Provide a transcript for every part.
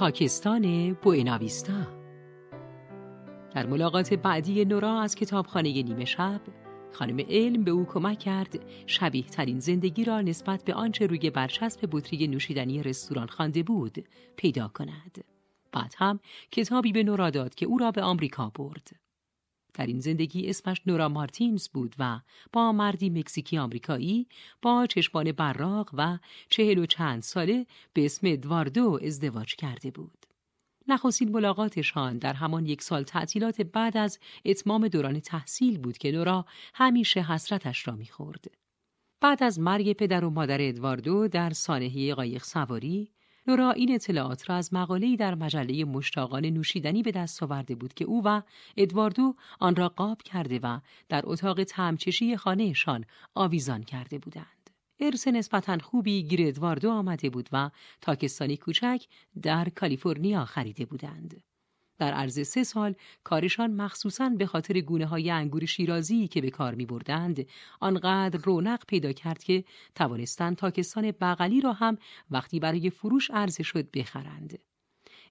تاکستان بوئناویستا در ملاقات بعدی نورا از کتابخانه نیمه شب خانم علم به او کمک کرد شبیه ترین زندگی را نسبت به آنچه روی برچسب بطری نوشیدنی رستوران خوانده بود پیدا کند. بعد هم کتابی به نورا داد که او را به آمریکا برد. در این زندگی اسمش نورا مارتینز بود و با مردی مکزیکی آمریکایی با چشمان براق و چهل و چند ساله به اسم ادواردو ازدواج کرده بود. نخستین ملاقاتشان در همان یک سال تعطیلات بعد از اتمام دوران تحصیل بود که نورا همیشه حسرتش را می‌خورد. بعد از مرگ پدر و مادر ادواردو در سانحه قایق سواری نورا این اطلاعات را از مقاله‌ای در مجله مشتاقان نوشیدنی به دست آورده بود که او و ادواردو آن را قاب کرده و در اتاق تمچشی خانهشان آویزان کرده بودند. ارث نسبتا خوبی گیر ادواردو آمده بود و تاکستانی کوچک در کالیفرنیا خریده بودند. در عرض سه سال کارشان مخصوصاً به خاطر گونه های انگور شیرازی که به کار می بردند آنقدر رونق پیدا کرد که توانستند تاکستان بغلی را هم وقتی برای فروش عرضه شد بخرند.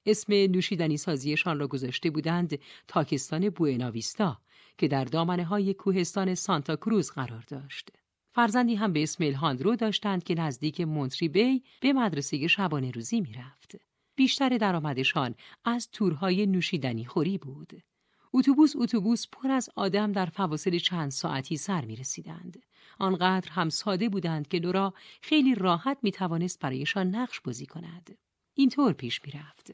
اسم نوشیدنی سازیشان را گذاشته بودند تاکستان بوئناویستا که در دامنه های کوهستان سانتا کروز قرار داشت. فرزندی هم به اسم الهاندرو داشتند که نزدیک مونتری بی به مدرسه شبانه روزی می‌رفت. بیشتر درآمدشان از تورهای نوشیدنی خوری بود. اتوبوس اتوبوس پر از آدم در فواصل چند ساعتی سر می رسیدند. آنقدر هم ساده بودند که نورا خیلی راحت می توانست برایشان نقش بازی کند. اینطور پیش می رفت.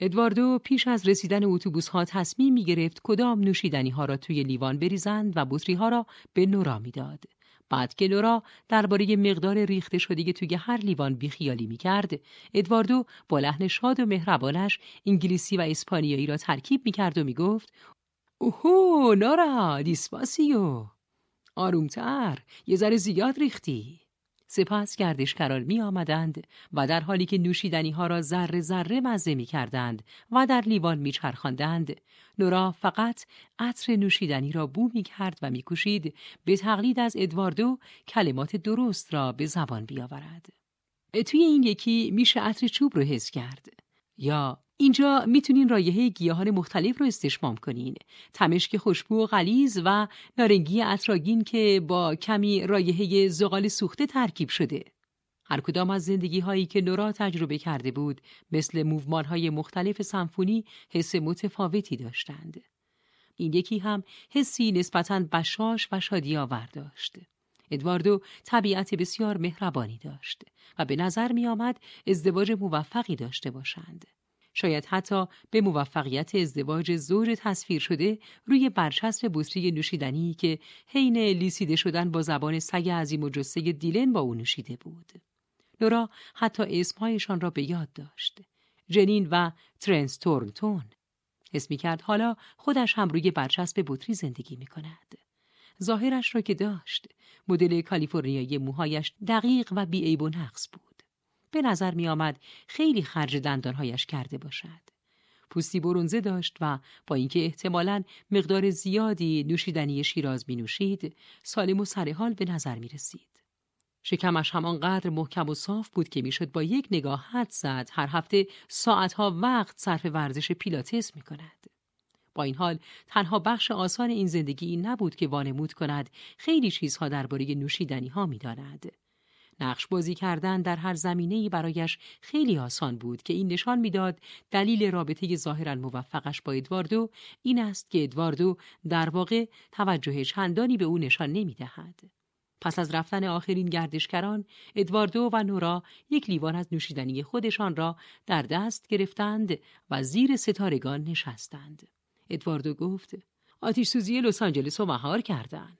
ادواردو پیش از رسیدن اتوبوس ها تصمیم می گرفت کدام نوشیدنی ها را توی لیوان بریزند و بطری ها را به نورا می‌داد. بعد که لورا درباره مقدار ریخته شده توی هر لیوان بیخیالی می‌کرد. ادواردو با لحن شاد و مهربانش انگلیسی و اسپانیایی را ترکیب می‌کرد و می‌گفت اوهو نارا دیسپاسیو. آرومتر یه ذره زیاد ریختی. سپس گردشگران می آمدند و در حالی که نوشیدنی ها را ذره ذره مزه می کردند و در لیوان می چرخاندند نورا فقط عطر نوشیدنی را بو می کرد و می کشید به تقلید از ادواردو کلمات درست را به زبان بیاورد. توی این یکی میشه عطر چوب رو حس کرد یا اینجا می‌تونین رایحه گیاهان مختلف رو استشمام کنین. تمشک خوشبو و غلیز و نارنگی اتراگین که با کمی رایحه زغال سوخته ترکیب شده. هر کدام از زندگی هایی که نورا تجربه کرده بود مثل موومان های مختلف سمفونی حس متفاوتی داشتند. این یکی هم حسی نسبتاً بشاش و شادی آور داشت. ادواردو طبیعت بسیار مهربانی داشت و به نظر می آمد ازدواج موفقی داشته باشند. شاید حتی به موفقیت ازدواج زوج تصویر شده روی برچسب بطری نوشیدنی که حین لیسیده شدن با زبان سگ عظیم و جسه دیلن با او نوشیده بود. لورا حتی اسمهایشان را به یاد داشت. جنین و ترنس تورنتون. اسمی کرد حالا خودش هم روی برچسب بطری زندگی می کند. ظاهرش را که داشت مدل کالیفرنیایی موهایش دقیق و بیعیب و نقص بود. به نظر می آمد خیلی خرج دندانهایش کرده باشد. پوستی برونزه داشت و با اینکه احتمالا مقدار زیادی نوشیدنی شیراز می نوشید سالم و سرحال به نظر می رسید. شکمش همانقدر محکم و صاف بود که می‌شد با یک نگاه حد زد هر هفته ساعتها وقت صرف ورزش پیلاتس می کند. با این حال تنها بخش آسان این زندگی این نبود که وانمود کند خیلی چیزها درباره نوشیدنی ها می داند. نقش بازی کردن در هر زمینه‌ای برایش خیلی آسان بود که این نشان می‌داد دلیل رابطه ظاهرا موفقش با ادواردو این است که ادواردو در واقع توجه چندانی به او نشان نمی‌دهد. پس از رفتن آخرین گردشگران ادواردو و نورا یک لیوان از نوشیدنی خودشان را در دست گرفتند و زیر ستارگان نشستند. ادواردو گفت آتیش سوزی لس آنجلس مهار کردن.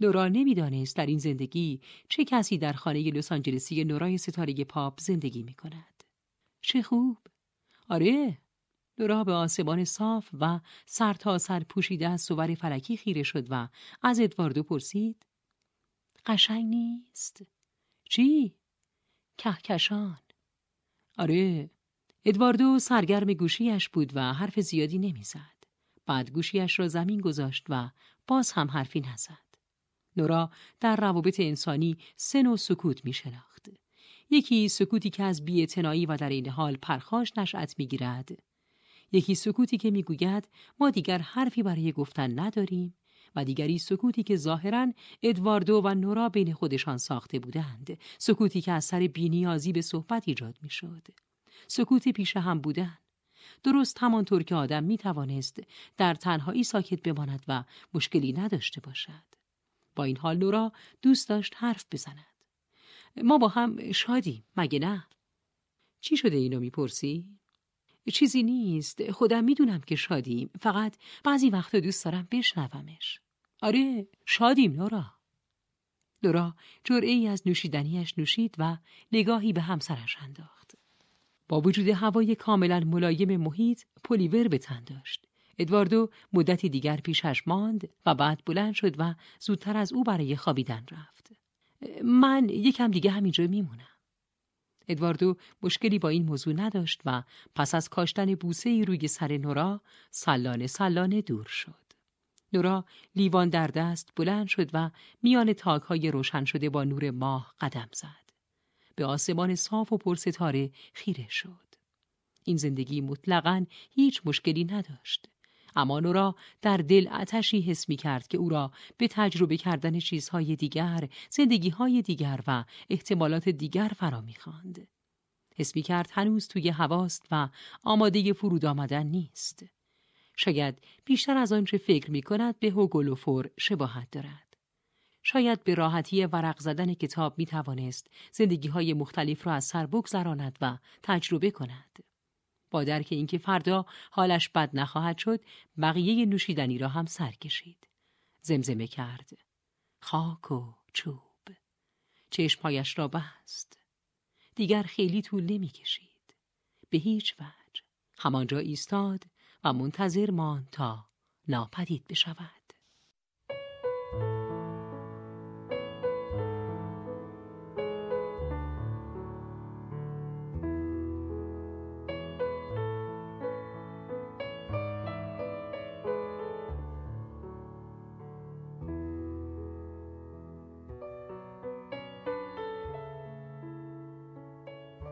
نورا نمی‌دانست در این زندگی چه کسی در خانه لس آنجلسی نورای ستاره پاپ زندگی می کند. چه خوب. آره. نورا به آسمان صاف و سر تا سر پوشیده از صور فلکی خیره شد و از ادواردو پرسید. قشنگ نیست. چی؟ کهکشان. آره. ادواردو سرگرم گوشیش بود و حرف زیادی نمی‌زد. بعد گوشیش را زمین گذاشت و باز هم حرفی نزد. نورا در روابط انسانی سن و سکوت می شناخت. یکی سکوتی که از بی‌اعتنایی و در این حال پرخاش نشأت می‌گیرد یکی سکوتی که می‌گوید ما دیگر حرفی برای گفتن نداریم و دیگری سکوتی که ظاهرا ادواردو و نورا بین خودشان ساخته بودند. سکوتی که از سر بینیازی به صحبت ایجاد می‌شد سکوتی پیش هم بودن. درست همانطور که آدم می توانست در تنهایی ساکت بماند و مشکلی نداشته باشد. با این حال نورا دوست داشت حرف بزند. ما با هم شادیم مگه نه؟ چی شده اینو می‌پرسی؟ چیزی نیست. خودم می‌دونم که شادیم. فقط بعضی وقتا دوست دارم بشنومش. آره شادیم نورا نورا جرعه از نوشیدنیش نوشید و نگاهی به همسرش انداخت. با وجود هوای کاملا ملایم محیط پلیور به تن داشت. ادواردو مدتی دیگر پیشش ماند و بعد بلند شد و زودتر از او برای خوابیدن رفت من یکم دیگه همینجا میمونم ادواردو مشکلی با این موضوع نداشت و پس از کاشتن بوسه روی سر نورا سلانه سلانه دور شد. نورا لیوان در دست بلند شد و میان تاکهای روشن شده با نور ماه قدم زد. به آسمان صاف و پرستاره خیره شد. این زندگی مطلقا هیچ مشکلی نداشت. اما نورا در دل اتشی حس می کرد که او را به تجربه کردن چیزهای دیگر، زندگیهای دیگر و احتمالات دیگر فرا می خاند. حس می کرد هنوز توی هواست و آماده فرود آمدن نیست. شاید بیشتر از آنچه فکر می کند به هوگولوفور شباهت دارد. شاید به راحتی ورق زدن کتاب می توانست زندگی های مختلف را از سر بگذراند و تجربه کند. با درک اینکه فردا حالش بد نخواهد شد بقیه نوشیدنی را هم سر کشید. زمزمه کرد. خاک و چوب. چشمهایش را بست. دیگر خیلی طول نمی کشید به هیچ وجه. همانجا ایستاد و منتظر ماند تا ناپدید بشود.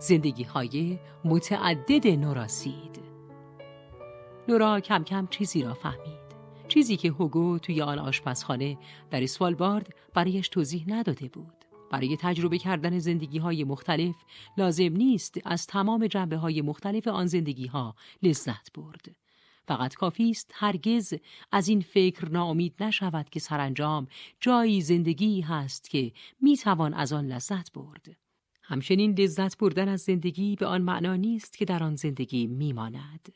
زندگی های متعدد نوراسید. نورا کم کم چیزی را فهمید. چیزی که هوگو توی آن آشپزخانه در اسوالبارد برایش توضیح نداده بود. برای تجربه کردن زندگی های مختلف لازم نیست از تمام جنبه های مختلف آن زندگی ها لذت برد. فقط کافی است هرگز از این فکر ناامید نشود که سرانجام جایی زندگی هست که می‌توان از آن لذت برد. همچنین لذت بردن از زندگی به آن معنا نیست که در آن زندگی میماند.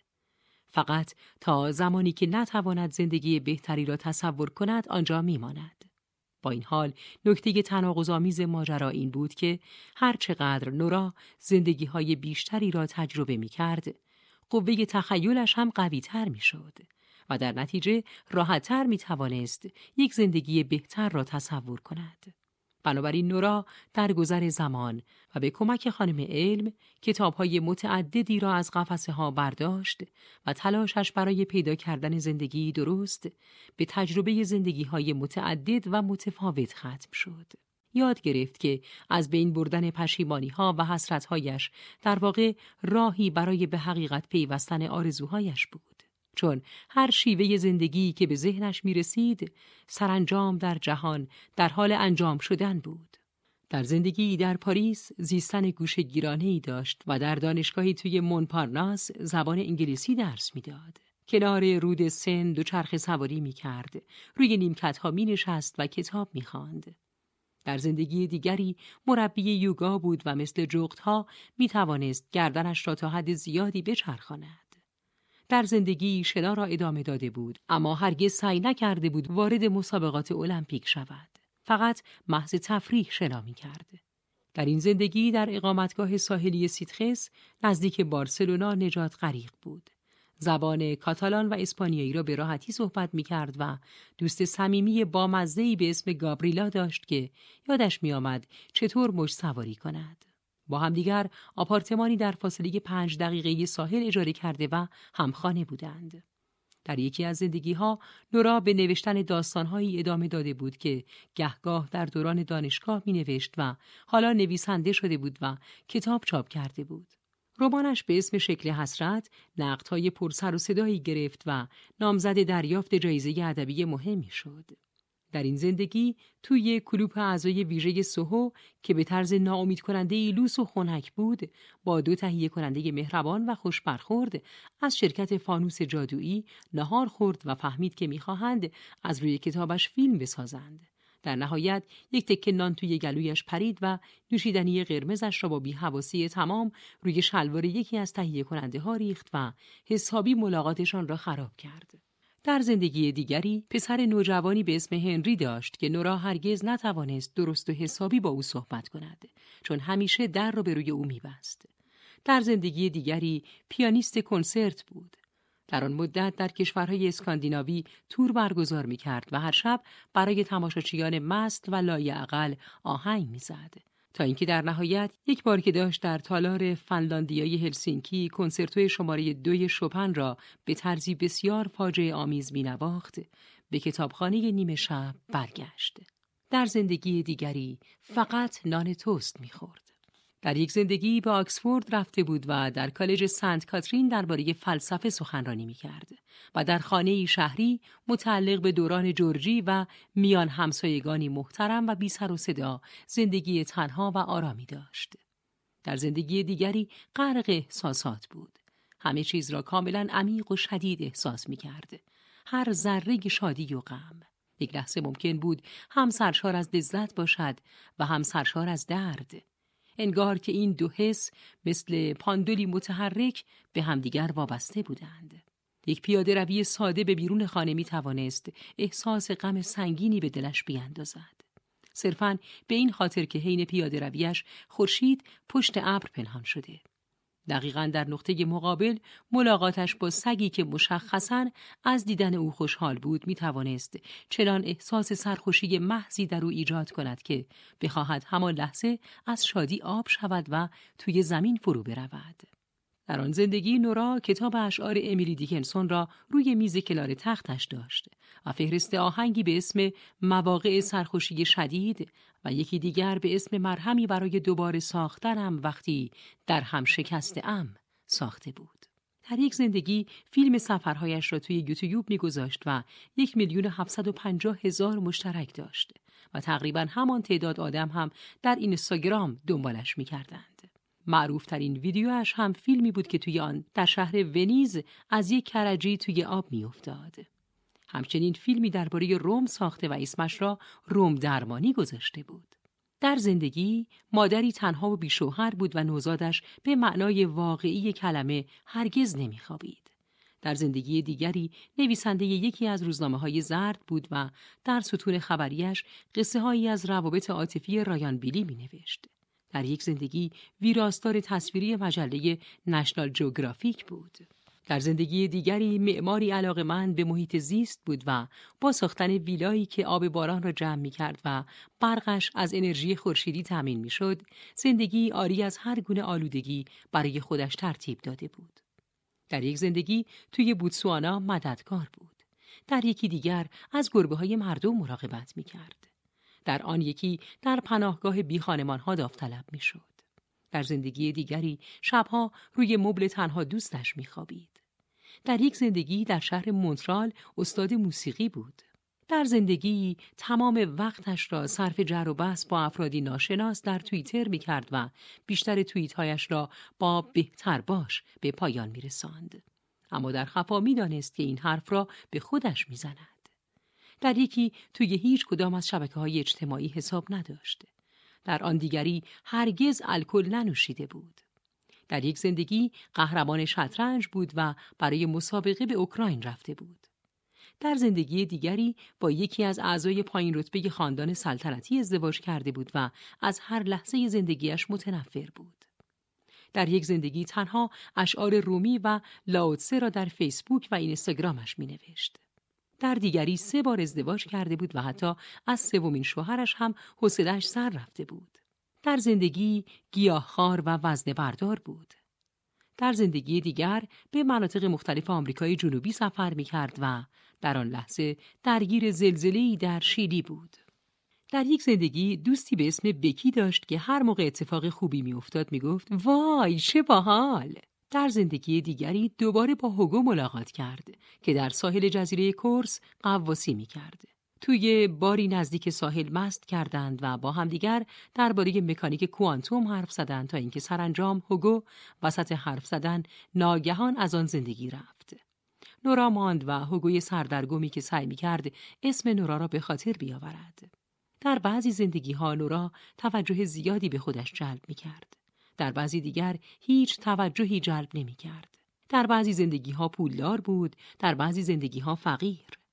فقط تا زمانی که نتواند زندگی بهتری را تصور کند آنجا میماند. با این حال نکته تناقض‌آمیز ماجرا این بود که هر چقدر نورا زندگی های بیشتری را تجربه می کرد، قوه تخیلش هم قوی تر می شد و در نتیجه راحتتر می توانست یک زندگی بهتر را تصور کند. بنابراین نورا در گذر زمان و به کمک خانم علم کتابهای متعددی را از قفسه ها برداشت و تلاشش برای پیدا کردن زندگی درست به تجربه زندگی های متعدد و متفاوت ختم شد. یاد گرفت که از بین بردن پشیمانی ها و حسرتهایش در واقع راهی برای به حقیقت پیوستن آرزوهایش بود. چون هر شیوه زندگی که به ذهنش می رسید سرانجام در جهان در حال انجام شدن بود. در زندگی در پاریس زیستن گوش گیرانه ای داشت و در دانشگاهی توی مونپارناس زبان انگلیسی درس می‌داد. کنار رود سن دو چرخ سواری می کرد. روی نیمکت ها می نشست و کتاب می خاند. در زندگی دیگری مربی یوگا بود و مثل جغت ها می توانست گردنش را تا حد زیادی بچرخاند. در زندگی شنا را ادامه داده بود اما هرگز سعی نکرده بود وارد مسابقات المپیک شود فقط محض تفریح شنا می کرد. در این زندگی در اقامتگاه ساحلی سیتخس نزدیک بارسلونا نجات غریق بود زبان کاتالان و اسپانیایی را به راحتی صحبت می کرد و دوست صمیمی با به اسم گابریلا داشت که یادش می آمد چطور مش سواری کند. با همدیگر آپارتمانی در فاصله پنج دقیقه ساحل اجاره کرده و همخانه بودند. در یکی از زندگی ها نورا به نوشتن داستانهایی ادامه داده بود که گهگاه در دوران دانشگاه می نوشت و حالا نویسنده شده بود و کتاب چاپ کرده بود. رمانش به اسم شکل حسرت نقدهای پرسر و صدایی گرفت و نامزد دریافت جایزه ادبی مهمی شد. در این زندگی توی کلوپ اعضای ویژه سوهو که به طرز ناامید کننده لوس و خنک بود با دو تهیه کننده مهربان و خوش برخورد از شرکت فانوس جادویی نهار خورد و فهمید که می‌خواهند از روی کتابش فیلم بسازند. در نهایت یک تکه نان توی گلویش پرید و نوشیدنی قرمزش را با بیحواسی تمام روی شلوار یکی از تهیه کننده ها ریخت و حسابی ملاقاتشان را خراب کرد. در زندگی دیگری پسر نوجوانی به اسم هنری داشت که نورا هرگز نتوانست درست و حسابی با او صحبت کند چون همیشه در را به روی او میبست. در زندگی دیگری پیانیست کنسرت بود در آن مدت در کشورهای اسکاندیناوی تور برگزار می کرد و هر شب برای تماشاچیان مست و لایعقل آهنگ می‌زد. تا اینکه در نهایت یک بار که داشت در تالار فنلاندیای هلسینکی کنسرتوی شماره دوی شپن را به طرزی بسیار فاجعه آمیز می نواخت به کتابخانه نیمه شب برگشت. در زندگی دیگری فقط نان توست می‌خورد. در یک زندگی به آکسفورد رفته بود و در کالج سنت کاترین درباره فلسفه سخنرانی می کرد و در خانه شهری متعلق به دوران جورجی و میان همسایگانی محترم و بی سر و صدا زندگی تنها و آرامی داشت. در زندگی دیگری غرق احساسات بود. همه چیز را کاملا عمیق و شدید احساس می کرد. هر ذره شادی و غم. یک لحظه ممکن بود هم سرشار از لذت باشد و هم سرشار از درد. انگار که این دو حس مثل پاندولی متحرک به همدیگر وابسته بودند. یک پیاده روی ساده به بیرون خانه می توانست احساس غم سنگینی به دلش بیاندازد. صرفاً به این خاطر که حین پیاده رویش خورشید پشت ابر پنهان شده. دقیقا در نقطه مقابل ملاقاتش با سگی که مشخصا از دیدن او خوشحال بود می توانست چنان احساس سرخوشی محضی در او ایجاد کند که بخواهد همان لحظه از شادی آب شود و توی زمین فرو برود. در آن زندگی نورا کتاب اشعار امیلی دیکنسون را روی میز کنار تختش داشت و فهرست آهنگی به اسم مواقع سرخوشی شدید و یکی دیگر به اسم مرهمی برای دوباره ساختنم وقتی در هم شکسته ام ساخته بود. در یک زندگی فیلم سفرهایش را توی یوتیوب میگذاشت و یک میلیون هفتصد و پنجاه هزار مشترک داشت و تقریبا همان تعداد آدم هم در اینستاگرام دنبالش می‌کردند. معروف ترین ویدیوش هم فیلمی بود که توی آن در شهر ونیز از یک کرجی توی آب میافتاد. همچنین فیلمی درباره روم ساخته و اسمش را روم درمانی گذاشته بود. در زندگی مادری تنها و بیشوهر بود و نوزادش به معنای واقعی کلمه هرگز نمیخوابید. در زندگی دیگری نویسنده یکی از روزنامه های زرد بود و در ستون خبریش قصه هایی از روابط عاطفی رایان بیلی می نوشت. در یک زندگی ویراستار تصویری مجله نشنال جوگرافیک بود. در زندگی دیگری معماری علاقه من به محیط زیست بود و با ساختن ویلایی که آب باران را جمع می کرد و برقش از انرژی خورشیدی تامین می شد، زندگی آری از هر گونه آلودگی برای خودش ترتیب داده بود. در یک زندگی توی بوتسوانا مددکار بود. در یکی دیگر از گربه های مردم مراقبت می کرد. در آن یکی در پناهگاه بی خانمان ها داوطلب می شد. در زندگی دیگری شبها روی مبل تنها دوستش میخوابید. در یک زندگی در شهر مونترال استاد موسیقی بود. در زندگی تمام وقتش را صرف جر و بحث با افرادی ناشناس در توییتر می کرد و بیشتر توییتهایش را با بهتر باش به پایان می رساند. اما در خفا می دانست که این حرف را به خودش می زند. در یکی توی هیچ کدام از شبکه های اجتماعی حساب نداشته. در آن دیگری هرگز الکل ننوشیده بود. در یک زندگی قهرمان شطرنج بود و برای مسابقه به اوکراین رفته بود. در زندگی دیگری با یکی از اعضای پایین رتبه خاندان سلطنتی ازدواج کرده بود و از هر لحظه زندگیش متنفر بود. در یک زندگی تنها اشعار رومی و لاوتسه را در فیسبوک و اینستاگرامش می نوشت. در دیگری سه بار ازدواج کرده بود و حتی از سومین شوهرش هم حوصلهاش سر رفته بود. در زندگی گیاهخوار و وزن بردار بود. در زندگی دیگر به مناطق مختلف آمریکای جنوبی سفر می کرد و در آن لحظه درگیر زلزله‌ای در شیلی بود. در یک زندگی دوستی به اسم بکی داشت که هر موقع اتفاق خوبی میافتاد می‌گفت وای چه باحال در زندگی دیگری دوباره با هوگو ملاقات کرد که در ساحل جزیره کورس قواسی می کرد. توی باری نزدیک ساحل مست کردند و با همدیگر درباره مکانیک کوانتوم حرف زدند تا اینکه سرانجام هوگو وسط حرف زدن ناگهان از آن زندگی رفت. نورا ماند و هوگوی سردرگمی که سعی می کرد اسم نورا را به خاطر بیاورد. در بعضی زندگی ها نورا توجه زیادی به خودش جلب می کرد. در بعضی دیگر هیچ توجهی جلب نمی کرد. در بعضی زندگی ها پولدار بود، در بعضی زندگی ها فقیر.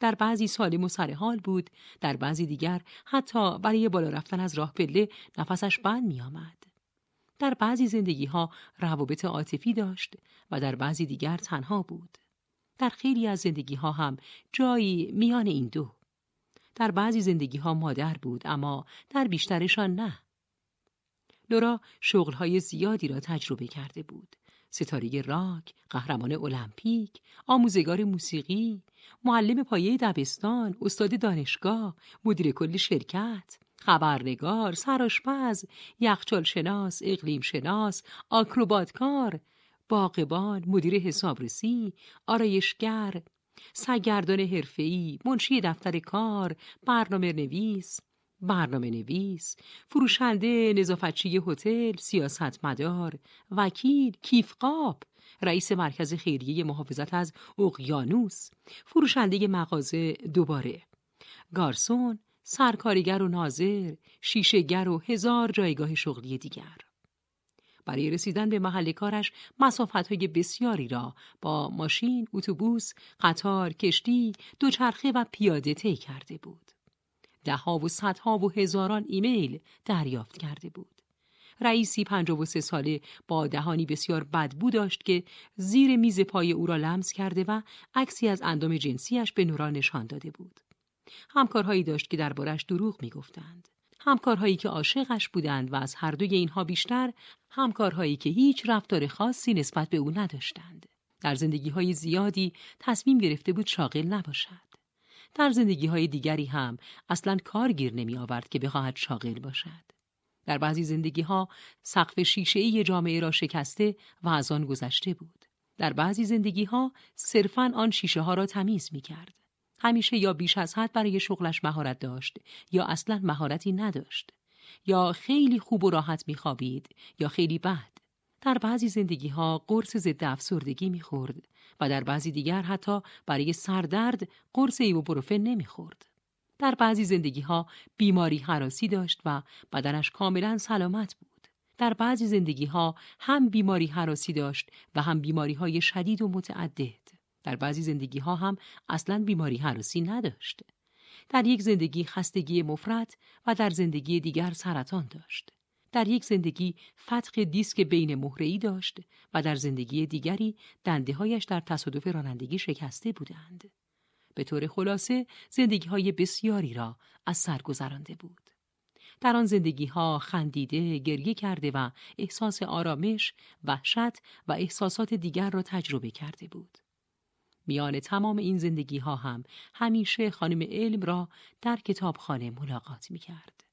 در بعضی سالم و سرحال بود، در بعضی دیگر حتی برای بالا رفتن از راه پله نفسش بند می آمد. در بعضی زندگی ها روابط عاطفی داشت و در بعضی دیگر تنها بود. در خیلی از زندگی ها هم جایی میان این دو. در بعضی زندگی ها مادر بود اما در بیشترشان نه. لورا شغلهای زیادی را تجربه کرده بود. ستاره راک، قهرمان المپیک، آموزگار موسیقی، معلم پایه دبستان، استاد دانشگاه، مدیر کل شرکت، خبرنگار، سراشپز، یخچال شناس، اقلیم شناس، آکروباتکار، باقبان، مدیر حسابرسی، آرایشگر، سرگردان حرفه‌ای، منشی دفتر کار، برنامه نویس، برنامه نویس، فروشنده، نظافتچی هتل، سیاستمدار، وکیل، کیفقاب، رئیس مرکز خیریه محافظت از اقیانوس، فروشنده مغازه دوباره، گارسون، سرکارگر و ناظر، شیشهگر و هزار جایگاه شغلی دیگر. برای رسیدن به محل کارش های بسیاری را با ماشین، اتوبوس، قطار، کشتی، دوچرخه و پیاده طی کرده بود. دهها و صدها و هزاران ایمیل دریافت کرده بود. رئیسی پنجاه و سه ساله با دهانی بسیار بدبو داشت که زیر میز پای او را لمس کرده و عکسی از اندام جنسیش به نورا نشان داده بود. همکارهایی داشت که دربارش دروغ می‌گفتند. همکارهایی که عاشقش بودند و از هر دوی اینها بیشتر همکارهایی که هیچ رفتار خاصی نسبت به او نداشتند. در زندگی های زیادی تصمیم گرفته بود شاغل نباشد. در زندگی های دیگری هم اصلا کارگیر نمی آورد که بخواهد شاغل باشد. در بعضی زندگی ها سقف شیشه ای جامعه را شکسته و از آن گذشته بود. در بعضی زندگی ها صرفاً آن شیشه ها را تمیز می کرد. همیشه یا بیش از حد برای شغلش مهارت داشت یا اصلا مهارتی نداشت. یا خیلی خوب و راحت میخوابید یا خیلی بد. در بعضی زندگی ها قرص ضد افسردگی می‌خورد و در بعضی دیگر حتی برای سردرد قرص ایبوپروفن نمی‌خورد. در بعضی زندگی ها بیماری حراسی داشت و بدنش کاملا سلامت بود. در بعضی زندگی ها هم بیماری حراسی داشت و هم بیماری های شدید و متعدد. در بعضی زندگی ها هم اصلا بیماری حراسی نداشت. در یک زندگی خستگی مفرد و در زندگی دیگر سرطان داشت. در یک زندگی فتق دیسک بین مهره‌ای داشت و در زندگی دیگری دنده هایش در تصادف رانندگی شکسته بودند. به طور خلاصه زندگی های بسیاری را از سر گذرانده بود. در آن زندگی ها خندیده، گریه کرده و احساس آرامش، وحشت و احساسات دیگر را تجربه کرده بود. میان تمام این زندگی ها هم همیشه خانم علم را در کتابخانه ملاقات می کرد.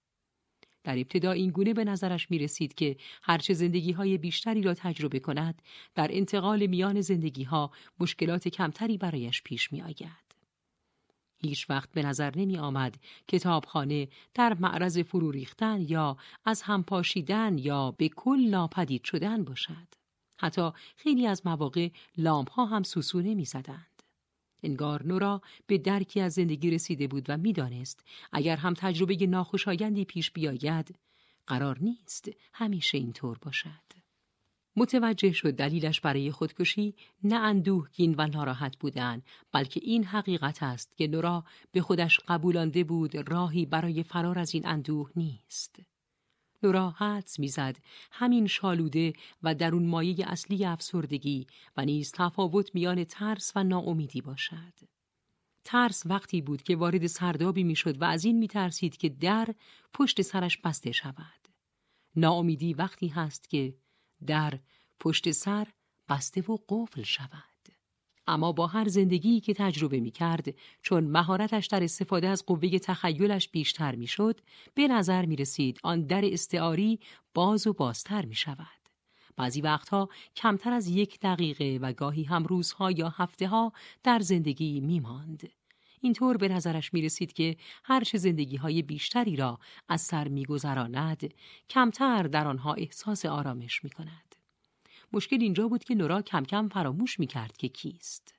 در ابتدا این گونه به نظرش می رسید که هرچه زندگی های بیشتری را تجربه کند در انتقال میان زندگی ها مشکلات کمتری برایش پیش می آید. هیچ وقت به نظر نمی آمد کتابخانه در معرض فرو ریختن یا از هم پاشیدن یا به کل ناپدید شدن باشد. حتی خیلی از مواقع لامپ ها هم سوسو نمی زدند. انگار نورا به درکی از زندگی رسیده بود و می‌دانست اگر هم تجربه ناخوشایندی پیش بیاید قرار نیست همیشه اینطور باشد. متوجه شد دلیلش برای خودکشی نه اندوهگین و ناراحت بودن بلکه این حقیقت است که نورا به خودش قبولانده بود راهی برای فرار از این اندوه نیست. لورا حدس می‌زد همین شالوده و درون مایه اصلی افسردگی و نیز تفاوت میان ترس و ناامیدی باشد. ترس وقتی بود که وارد سردابی می‌شد و از این میترسید که در پشت سرش بسته شود. ناامیدی وقتی هست که در پشت سر بسته و قفل شود اما با هر زندگی که تجربه می کرد چون مهارتش در استفاده از قوه تخیلش بیشتر می شد به نظر می رسید آن در استعاری باز و بازتر می شود. بعضی وقتها کمتر از یک دقیقه و گاهی هم روزها یا هفته ها در زندگی می ماند. اینطور به نظرش می رسید که هرچه زندگی های بیشتری را از سر می گذراند کمتر در آنها احساس آرامش می کند. مشکل اینجا بود که نورا کم کم فراموش می کرد که کیست.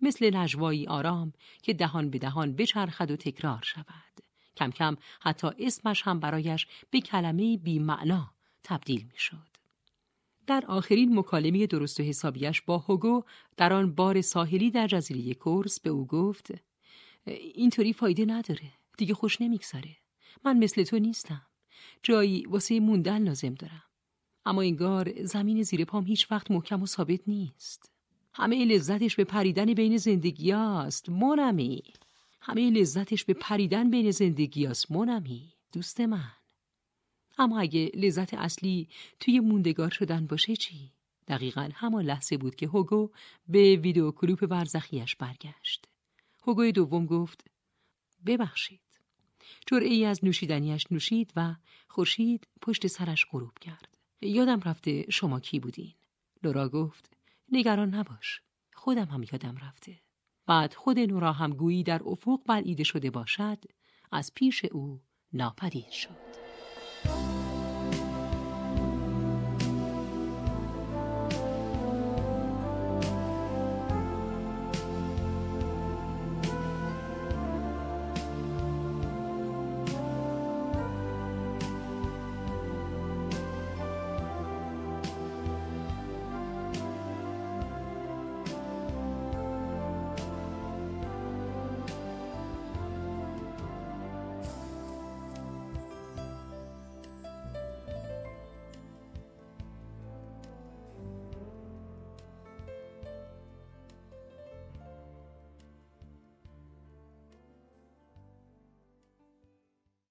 مثل نجوایی آرام که دهان به دهان بچرخد و تکرار شود. کم کم حتی اسمش هم برایش به کلمه بی معنا تبدیل می شد. در آخرین مکالمه درست و حسابیش با هوگو در آن بار ساحلی در جزیره کورس به او گفت اینطوری فایده نداره دیگه خوش نمیگذره من مثل تو نیستم جایی واسه موندن لازم دارم اما انگار زمین زیر پام هیچ وقت محکم و ثابت نیست همه لذتش به پریدن بین زندگی است مونمی همه لذتش به پریدن بین زندگی است مونمی دوست من اما اگه لذت اصلی توی موندگار شدن باشه چی؟ دقیقا همان لحظه بود که هوگو به ویدیو کلوپ برزخیش برگشت. هوگوی دوم گفت ببخشید. جرعه ای از نوشیدنیش نوشید و خورشید پشت سرش غروب کرد. یادم رفته شما کی بودین؟ لورا گفت نگران نباش. خودم هم یادم رفته. بعد خود نورا هم گویی در افق بلعیده شده باشد از پیش او ناپدید شد.